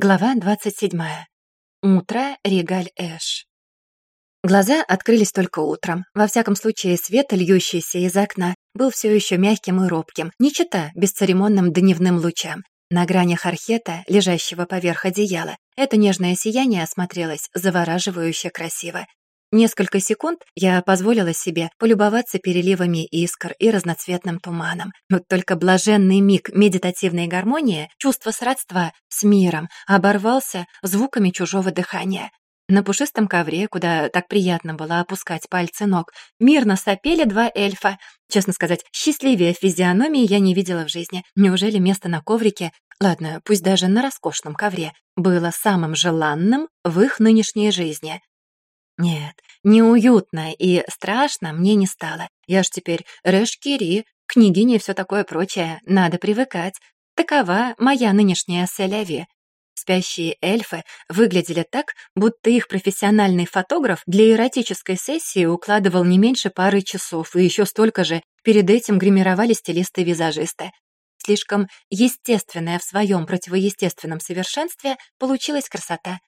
Глава 27. Утро Регаль Эш. Глаза открылись только утром. Во всяком случае, свет, льющийся из окна, был все еще мягким и робким, не чета бесцеремонным дневным лучам. На гранях архета, лежащего поверх одеяла, это нежное сияние осмотрелось завораживающе красиво. Несколько секунд я позволила себе полюбоваться переливами искр и разноцветным туманом. Но только блаженный миг медитативной гармонии, чувство сродства с миром, оборвался звуками чужого дыхания. На пушистом ковре, куда так приятно было опускать пальцы ног, мирно сопели два эльфа. Честно сказать, счастливее физиономии я не видела в жизни. Неужели место на коврике, ладно, пусть даже на роскошном ковре, было самым желанным в их нынешней жизни? Нет, неуютно и страшно мне не стало. Я ж теперь Решкири, княгиня и все такое прочее. Надо привыкать. Такова моя нынешняя Селяви. Спящие эльфы выглядели так, будто их профессиональный фотограф для эротической сессии укладывал не меньше пары часов, и еще столько же перед этим гримировали стилисты-визажисты. Слишком естественная в своем противоестественном совершенстве получилась красота.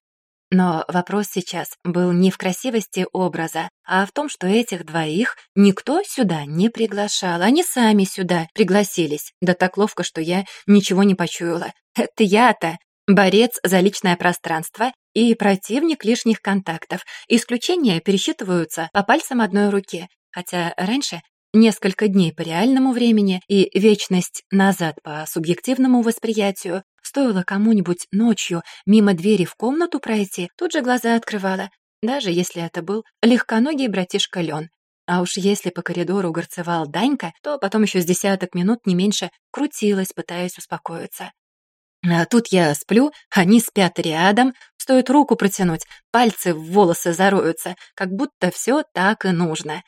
Но вопрос сейчас был не в красивости образа, а в том, что этих двоих никто сюда не приглашал. Они сами сюда пригласились. Да так ловко, что я ничего не почуяла. Это я-то борец за личное пространство и противник лишних контактов. Исключения пересчитываются по пальцам одной руки. Хотя раньше несколько дней по реальному времени и вечность назад по субъективному восприятию, Стоило кому-нибудь ночью мимо двери в комнату пройти, тут же глаза открывала, даже если это был легконогий братишка Лен. А уж если по коридору горцевал Данька, то потом еще с десяток минут не меньше крутилась, пытаясь успокоиться. А тут я сплю, они спят рядом, стоит руку протянуть, пальцы в волосы зароются, как будто все так и нужно.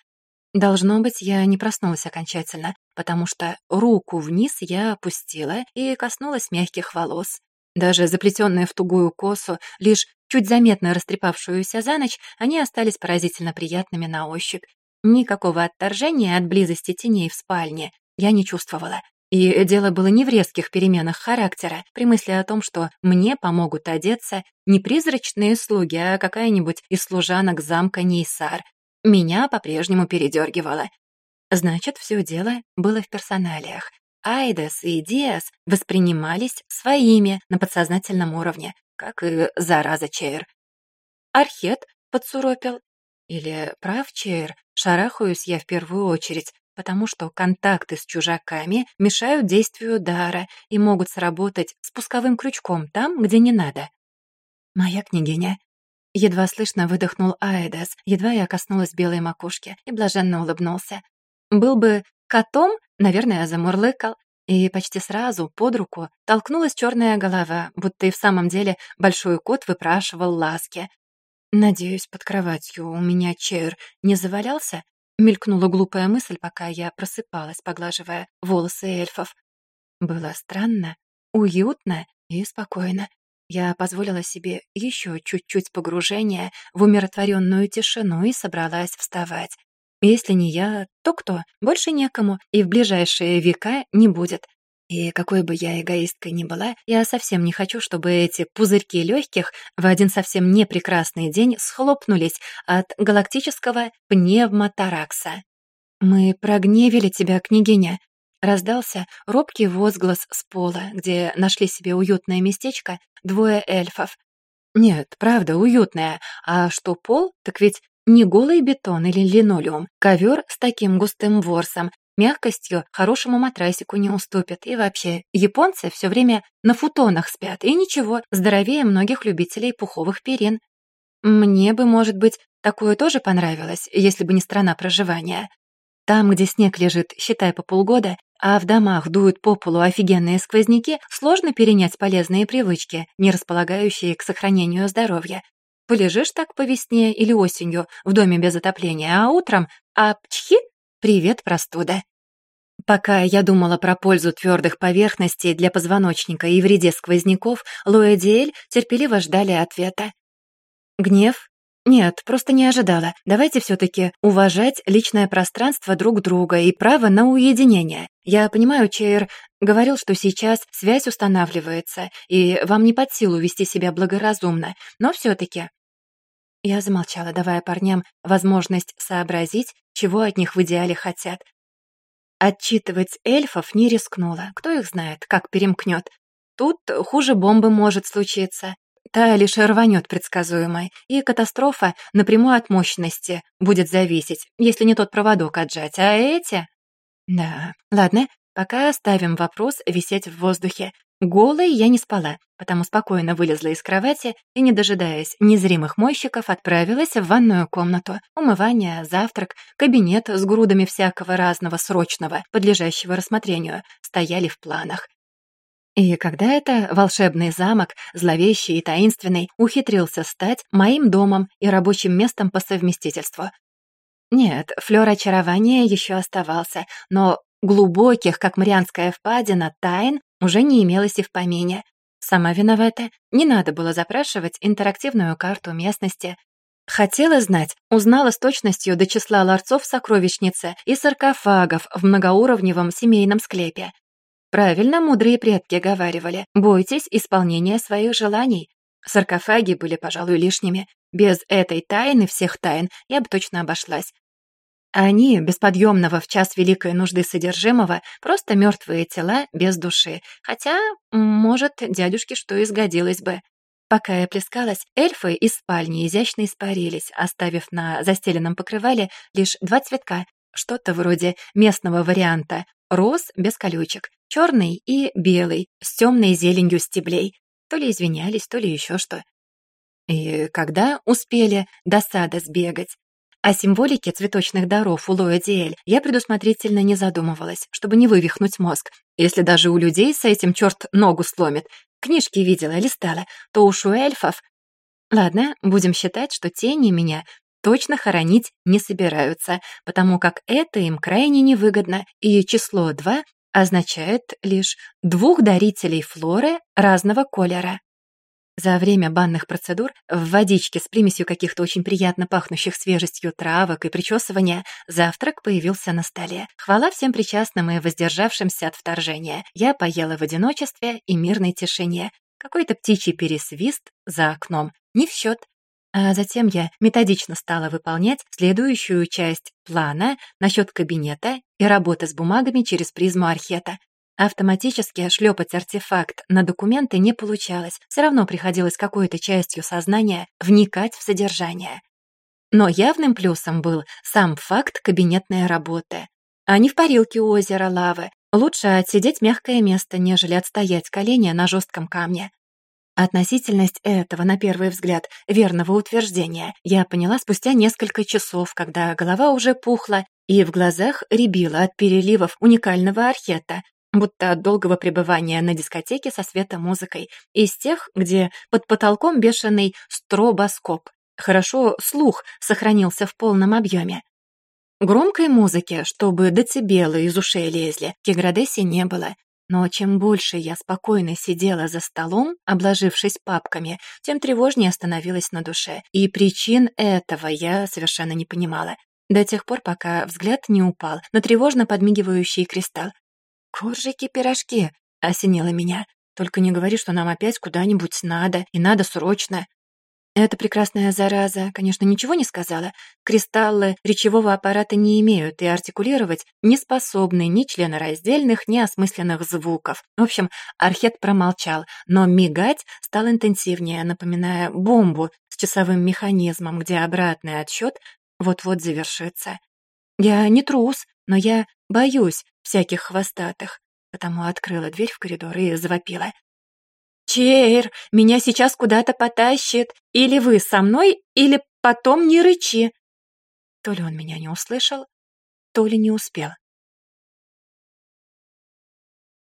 Должно быть, я не проснулась окончательно, потому что руку вниз я опустила и коснулась мягких волос. Даже заплетенные в тугую косу, лишь чуть заметно растрепавшуюся за ночь, они остались поразительно приятными на ощупь. Никакого отторжения от близости теней в спальне я не чувствовала. И дело было не в резких переменах характера, при мысли о том, что мне помогут одеться не призрачные слуги, а какая-нибудь из служанок замка Нейсар. Меня по-прежнему передергивало. Значит, все дело было в персоналиях. Айдес и Диас воспринимались своими на подсознательном уровне, как и зараза Чейр. Архет подсуропил. Или прав Чейр, шарахаюсь я в первую очередь, потому что контакты с чужаками мешают действию дара и могут сработать спусковым крючком там, где не надо. «Моя княгиня», Едва слышно выдохнул Аэдес, едва я коснулась белой макушки и блаженно улыбнулся. Был бы котом, наверное, замурлыкал. И почти сразу под руку толкнулась черная голова, будто и в самом деле большой кот выпрашивал ласки. «Надеюсь, под кроватью у меня чейр не завалялся?» Мелькнула глупая мысль, пока я просыпалась, поглаживая волосы эльфов. Было странно, уютно и спокойно. Я позволила себе еще чуть-чуть погружения в умиротворенную тишину и собралась вставать. Если не я, то кто? Больше некому, и в ближайшие века не будет. И какой бы я эгоисткой ни была, я совсем не хочу, чтобы эти пузырьки легких в один совсем непрекрасный день схлопнулись от галактического пневмотаракса. «Мы прогневили тебя, княгиня», — раздался робкий возглас с пола, где нашли себе уютное местечко двое эльфов. «Нет, правда, уютное. А что пол, так ведь не голый бетон или линолеум, ковер с таким густым ворсом, мягкостью хорошему матрасику не уступит. И вообще, японцы все время на футонах спят, и ничего, здоровее многих любителей пуховых перин. Мне бы, может быть, такое тоже понравилось, если бы не страна проживания. Там, где снег лежит, считай, по полгода, а в домах дуют по полу офигенные сквозняки, сложно перенять полезные привычки, не располагающие к сохранению здоровья. Полежишь так по весне или осенью в доме без отопления, а утром апчхи — привет, простуда. Пока я думала про пользу твердых поверхностей для позвоночника и вреде сквозняков, Луэ Диэль терпеливо ждали ответа. Гнев «Нет, просто не ожидала. Давайте все-таки уважать личное пространство друг друга и право на уединение. Я понимаю, Чейр говорил, что сейчас связь устанавливается, и вам не под силу вести себя благоразумно, но все-таки...» Я замолчала, давая парням возможность сообразить, чего от них в идеале хотят. Отчитывать эльфов не рискнула. Кто их знает, как перемкнет. Тут хуже бомбы может случиться. Та лишь рванет предсказуемой, и катастрофа напрямую от мощности будет зависеть, если не тот проводок отжать, а эти... Да, ладно, пока оставим вопрос висеть в воздухе. Голой я не спала, потому спокойно вылезла из кровати и, не дожидаясь незримых мойщиков, отправилась в ванную комнату. Умывание, завтрак, кабинет с грудами всякого разного срочного, подлежащего рассмотрению, стояли в планах. И когда это волшебный замок, зловещий и таинственный, ухитрился стать моим домом и рабочим местом по совместительству? Нет, флёр очарования еще оставался, но глубоких, как Марианская впадина, тайн уже не имелось и в помине. Сама виновата, не надо было запрашивать интерактивную карту местности. Хотела знать, узнала с точностью до числа ларцов сокровищницы и саркофагов в многоуровневом семейном склепе. Правильно мудрые предки говаривали. Бойтесь исполнения своих желаний. Саркофаги были, пожалуй, лишними. Без этой тайны всех тайн я бы точно обошлась. Они, бесподъемного в час великой нужды содержимого, просто мертвые тела без души. Хотя, может, дядюшке что изгодилось бы. Пока я плескалась, эльфы из спальни изящно испарились, оставив на застеленном покрывале лишь два цветка что-то вроде местного варианта. Роз без колючек, черный и белый, с темной зеленью стеблей. То ли извинялись, то ли еще что. И когда успели до сада сбегать? О символике цветочных даров у Лоя Диэль я предусмотрительно не задумывалась, чтобы не вывихнуть мозг. Если даже у людей с этим черт ногу сломит, книжки видела, листала, то уж у эльфов... Ладно, будем считать, что тени меня точно хоронить не собираются, потому как это им крайне невыгодно, и число 2 означает лишь двух дарителей флоры разного колера. За время банных процедур в водичке с примесью каких-то очень приятно пахнущих свежестью травок и причесывания завтрак появился на столе. Хвала всем причастным и воздержавшимся от вторжения. Я поела в одиночестве и мирной тишине. Какой-то птичий пересвист за окном. Не в счет. А затем я методично стала выполнять следующую часть плана насчет кабинета и работы с бумагами через призму архета. Автоматически шлепать артефакт на документы не получалось, все равно приходилось какой-то частью сознания вникать в содержание. Но явным плюсом был сам факт кабинетной работы. А не в парилке озера лавы. Лучше отсидеть мягкое место, нежели отстоять колени на жестком камне. Относительность этого, на первый взгляд, верного утверждения я поняла спустя несколько часов, когда голова уже пухла и в глазах рябила от переливов уникального архета, будто от долгого пребывания на дискотеке со светомузыкой, из тех, где под потолком бешеный стробоскоп. Хорошо слух сохранился в полном объеме. Громкой музыки, чтобы децибелы из ушей лезли, Кеградеси не было. Но чем больше я спокойно сидела за столом, обложившись папками, тем тревожнее становилось на душе. И причин этого я совершенно не понимала. До тех пор, пока взгляд не упал на тревожно подмигивающий кристалл. «Коржики-пирожки!» — осенило меня. «Только не говори, что нам опять куда-нибудь надо, и надо срочно!» Эта прекрасная зараза, конечно, ничего не сказала. Кристаллы речевого аппарата не имеют и артикулировать не способны ни членораздельных, ни осмысленных звуков. В общем, Архет промолчал, но мигать стал интенсивнее, напоминая бомбу с часовым механизмом, где обратный отсчет вот-вот завершится. Я не трус, но я боюсь всяких хвостатых, потому открыла дверь в коридор и завопила. «Чейр, меня сейчас куда-то потащит. Или вы со мной, или потом не рычи». То ли он меня не услышал, то ли не успел.